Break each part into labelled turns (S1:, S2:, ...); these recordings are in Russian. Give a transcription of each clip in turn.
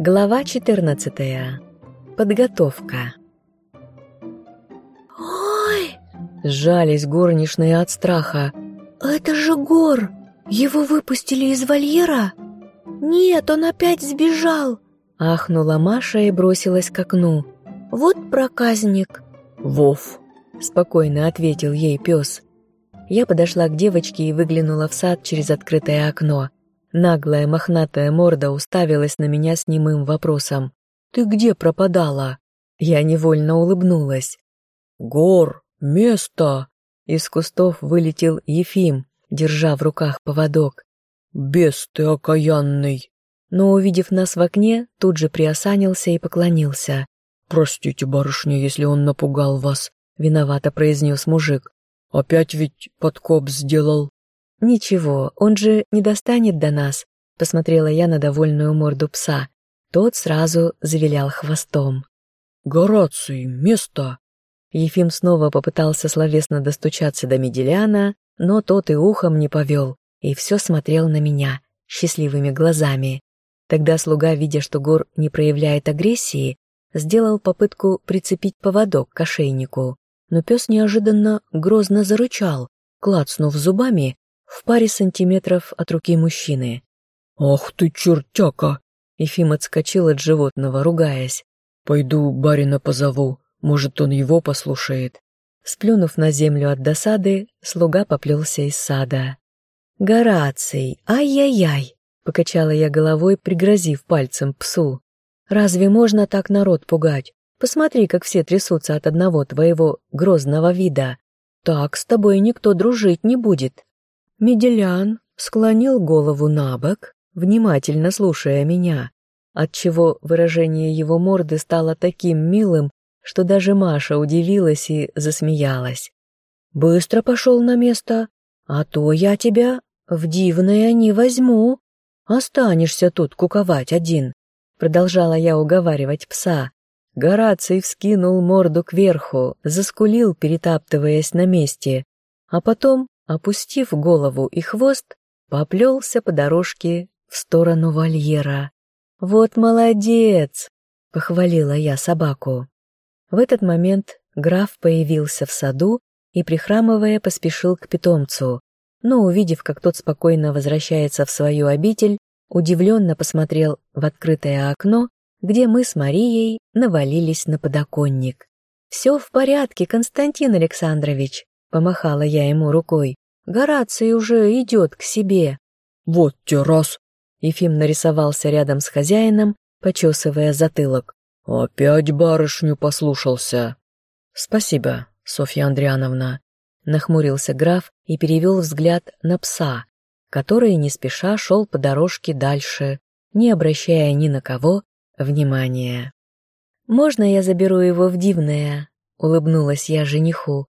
S1: Глава 14. Подготовка.
S2: «Ой!»
S1: — сжались горничные от страха.
S2: «Это же Гор! Его выпустили из вольера? Нет, он опять сбежал!»
S1: Ахнула Маша и бросилась к окну.
S2: «Вот проказник!»
S1: «Вов!» — спокойно ответил ей пес. Я подошла к девочке и выглянула в сад через открытое окно. Наглая мохнатая морда уставилась на меня с немым вопросом. «Ты где пропадала?» Я невольно улыбнулась. «Гор, место!» Из кустов вылетел Ефим, держа в руках поводок. «Бес ты окаянный!» Но, увидев нас в окне, тут же приосанился и поклонился. «Простите, барышня, если он напугал вас», — виновато произнес мужик. «Опять ведь подкоп сделал». «Ничего, он же не достанет до нас», — посмотрела я на довольную морду пса. Тот сразу завилял хвостом. «Гораций, место!» Ефим снова попытался словесно достучаться до Меделяна, но тот и ухом не повел, и все смотрел на меня счастливыми глазами. Тогда слуга, видя, что Гор не проявляет агрессии, сделал попытку прицепить поводок к ошейнику, но пес неожиданно грозно зарычал, клацнув зубами в паре сантиметров от руки мужчины. «Ах ты, чертяка!» Ефим отскочил от животного, ругаясь. «Пойду барина позову, может, он его послушает». Сплюнув на землю от досады, слуга поплелся из сада. «Гораций, ай-яй-яй!» — покачала я головой, пригрозив пальцем псу. «Разве можно так народ пугать? Посмотри, как все трясутся от одного твоего грозного вида. Так с тобой никто дружить не будет». Меделян склонил голову на бок, внимательно слушая меня, отчего выражение его морды стало таким милым, что даже Маша удивилась и засмеялась. «Быстро пошел на место, а то я тебя в дивное не возьму. Останешься тут куковать один», — продолжала я уговаривать пса. Гораций вскинул морду кверху, заскулил, перетаптываясь на месте, а потом опустив голову и хвост, поплелся по дорожке в сторону вольера. «Вот молодец!» — похвалила я собаку. В этот момент граф появился в саду и, прихрамывая, поспешил к питомцу, но, увидев, как тот спокойно возвращается в свою обитель, удивленно посмотрел в открытое окно, где мы с Марией навалились на подоконник. «Все в порядке, Константин Александрович», Помахала я ему рукой. Гораций уже идет к себе. Вот те раз. Ефим нарисовался рядом с хозяином, почесывая затылок. Опять барышню послушался. Спасибо, Софья Андриановна. Нахмурился граф и перевел взгляд на пса, который не спеша шел по дорожке дальше, не обращая ни на кого внимания. «Можно я заберу его в Дивное?» — улыбнулась я жениху.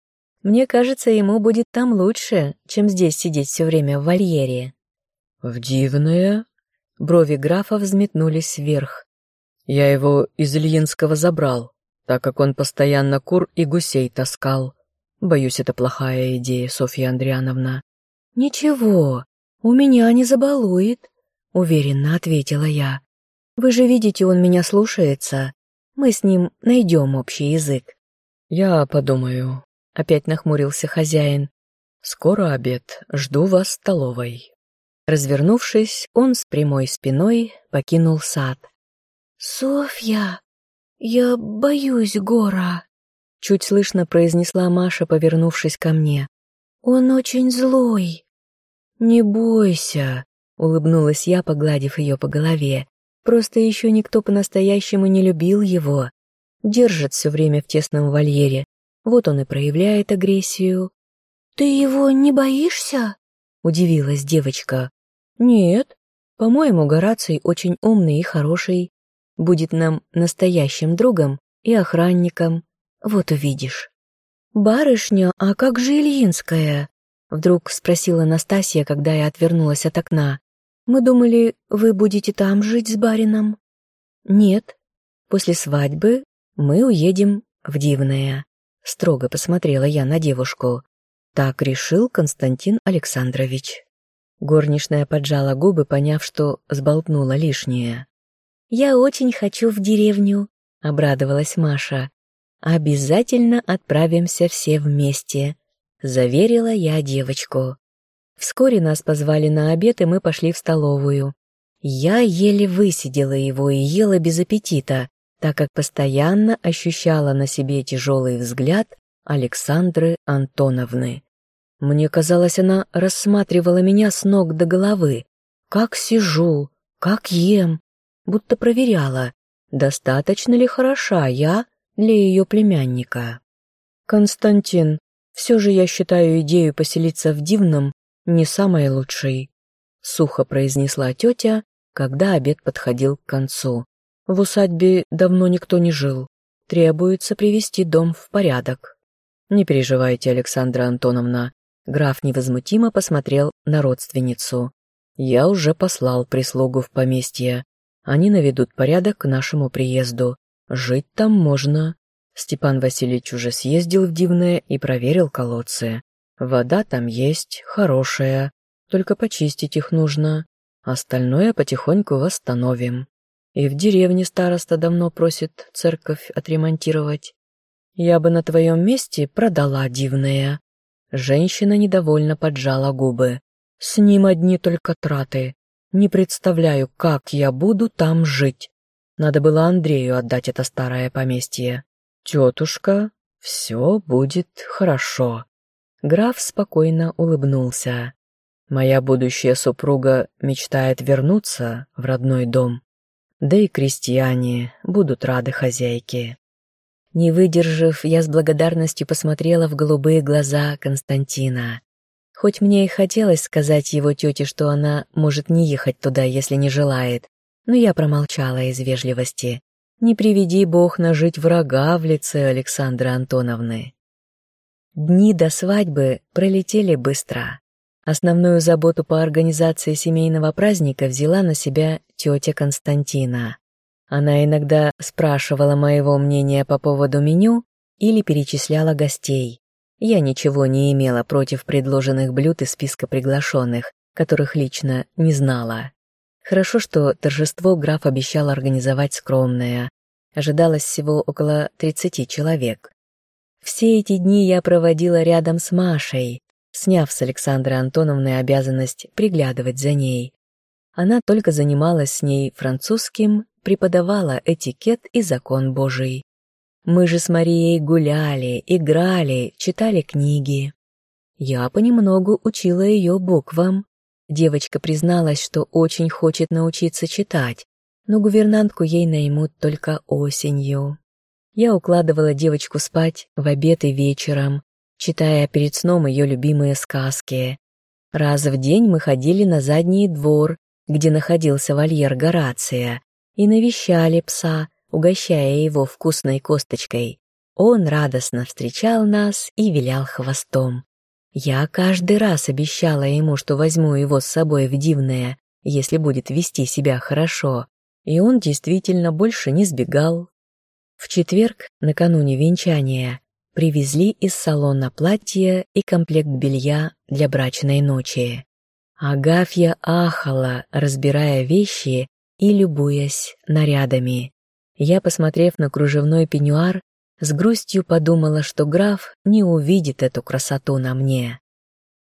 S1: Мне кажется, ему будет там лучше, чем здесь сидеть все время в вольере». «В дивное?» Брови графа взметнулись вверх. «Я его из Ильинского забрал, так как он постоянно кур и гусей таскал. Боюсь, это плохая идея, Софья Андриановна». «Ничего, у меня не забалует», — уверенно ответила я. «Вы же видите, он меня слушается. Мы с ним найдем общий язык». «Я подумаю», Опять нахмурился хозяин. «Скоро обед. Жду вас в столовой». Развернувшись, он с прямой спиной покинул сад.
S2: «Софья, я боюсь Гора», — чуть слышно произнесла Маша, повернувшись ко мне. «Он очень злой».
S1: «Не бойся», — улыбнулась я, погладив ее по голове. «Просто еще никто по-настоящему не любил его. Держит все время в тесном вольере, вот он и проявляет агрессию.
S2: «Ты его не боишься?»
S1: — удивилась девочка. «Нет, по-моему, Гораций очень умный и хороший. Будет нам настоящим другом и охранником. Вот увидишь».
S2: «Барышня, а как же Ильинская?»
S1: — вдруг спросила Настасья, когда я отвернулась от окна. «Мы думали, вы будете там жить с барином?» «Нет. После свадьбы мы уедем в Дивное». Строго посмотрела я на девушку. Так решил Константин Александрович. Горничная поджала губы, поняв, что сболтнула лишнее.
S2: я очень хочу в деревню», — обрадовалась Маша. «Обязательно отправимся все вместе», — заверила я девочку. Вскоре нас позвали на обед, и мы пошли в столовую. Я еле высидела его и ела без аппетита, так как постоянно ощущала на себе тяжелый взгляд Александры Антоновны. Мне казалось, она рассматривала меня с ног до головы. Как сижу, как ем, будто проверяла, достаточно ли хороша я для ее племянника. «Константин, все же я считаю идею поселиться в Дивном не самой лучшей», сухо произнесла тетя, когда обед подходил к концу. «В усадьбе давно никто не жил. Требуется привести дом в порядок». «Не переживайте, Александра Антоновна». Граф невозмутимо посмотрел на родственницу. «Я уже послал прислугу в поместье. Они наведут порядок к нашему приезду. Жить там можно. Степан Васильевич уже съездил в Дивное и проверил колодцы. Вода там есть, хорошая, только почистить их нужно. Остальное потихоньку восстановим. И в деревне староста давно просит церковь отремонтировать. Я бы на твоем месте продала Дивное. Женщина недовольно поджала губы. С ним одни только траты. Не представляю, как я буду там жить. Надо было Андрею отдать это старое поместье. Тетушка, все будет хорошо. Граф спокойно улыбнулся. Моя будущая супруга мечтает вернуться в родной дом. Да и крестьяне будут рады хозяйке. Не выдержав, я с благодарностью посмотрела в голубые глаза Константина. Хоть мне и хотелось сказать его тете, что она может не ехать туда, если не желает, но я промолчала из вежливости. Не приведи бог нажить врага в лице Александры Антоновны. Дни до свадьбы пролетели быстро. Основную заботу по организации семейного праздника взяла на себя тетя Константина. Она иногда спрашивала моего мнения по поводу меню или перечисляла гостей. Я ничего не имела против предложенных блюд из списка приглашенных, которых лично не знала. Хорошо, что торжество граф обещал организовать скромное. Ожидалось всего около 30 человек. Все эти дни я проводила рядом с Машей, сняв с Александры Антоновны обязанность приглядывать за ней. Она только занималась с ней французским, преподавала этикет и закон Божий. Мы же с Марией гуляли, играли, читали книги. Я понемногу учила ее буквам. Девочка призналась, что очень хочет научиться читать, но гувернантку ей наймут только осенью. Я укладывала девочку спать в обед и вечером, читая перед сном ее любимые сказки. Раз в день мы ходили на задний двор, где находился вольер Горация, и навещали пса, угощая его вкусной косточкой. Он радостно встречал нас и вилял хвостом. Я каждый раз обещала ему, что возьму его с собой в дивное, если будет вести себя хорошо, и он действительно больше не сбегал. В четверг, накануне венчания, привезли из салона платье и комплект белья для брачной ночи. Агафья ахала, разбирая вещи и любуясь нарядами. Я, посмотрев на кружевной пеньюар, с грустью подумала, что граф не увидит эту красоту на мне.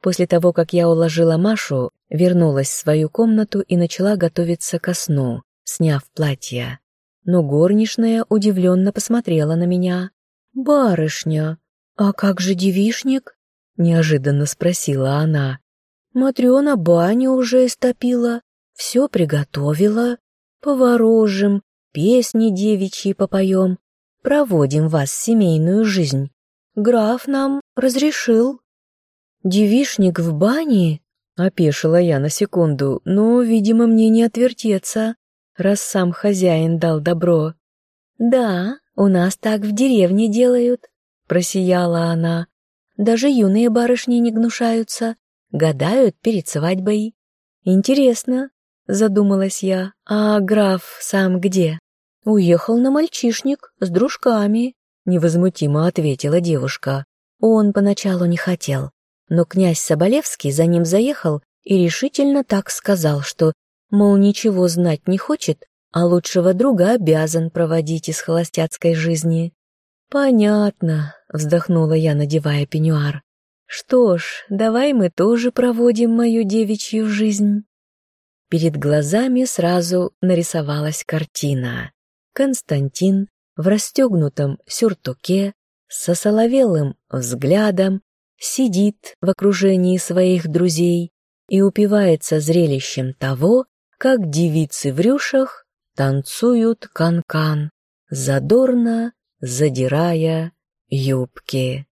S2: После того, как я уложила Машу, вернулась в свою комнату и начала готовиться ко сну, сняв платье. Но горничная удивленно посмотрела на меня. «Барышня, а как же девишник?» — неожиданно спросила она. «Матрена баню уже истопила, все приготовила, поворожим, песни девичьи попоем, проводим вас семейную жизнь. Граф нам разрешил». «Девишник в бане?» — опешила я на секунду, но, видимо, мне не отвертеться, раз сам хозяин дал добро. «Да, у нас так в деревне делают», — просияла она. «Даже юные барышни не гнушаются, гадают перед свадьбой». «Интересно», — задумалась я, — «а граф сам где?» «Уехал на мальчишник с дружками», — невозмутимо ответила девушка. Он поначалу не хотел, но князь Соболевский за ним заехал и решительно так сказал, что, мол, ничего знать не хочет,
S1: а лучшего друга обязан проводить из холостяцкой жизни. «Понятно», — вздохнула я, надевая пеньюар. «Что ж, давай мы тоже проводим мою девичью жизнь». Перед глазами сразу нарисовалась картина. Константин в расстегнутом сюртуке, со соловелым взглядом, сидит в окружении своих друзей и упивается зрелищем того, как девицы в рюшах танцуют канкан, -кан, задорно задирая юбки.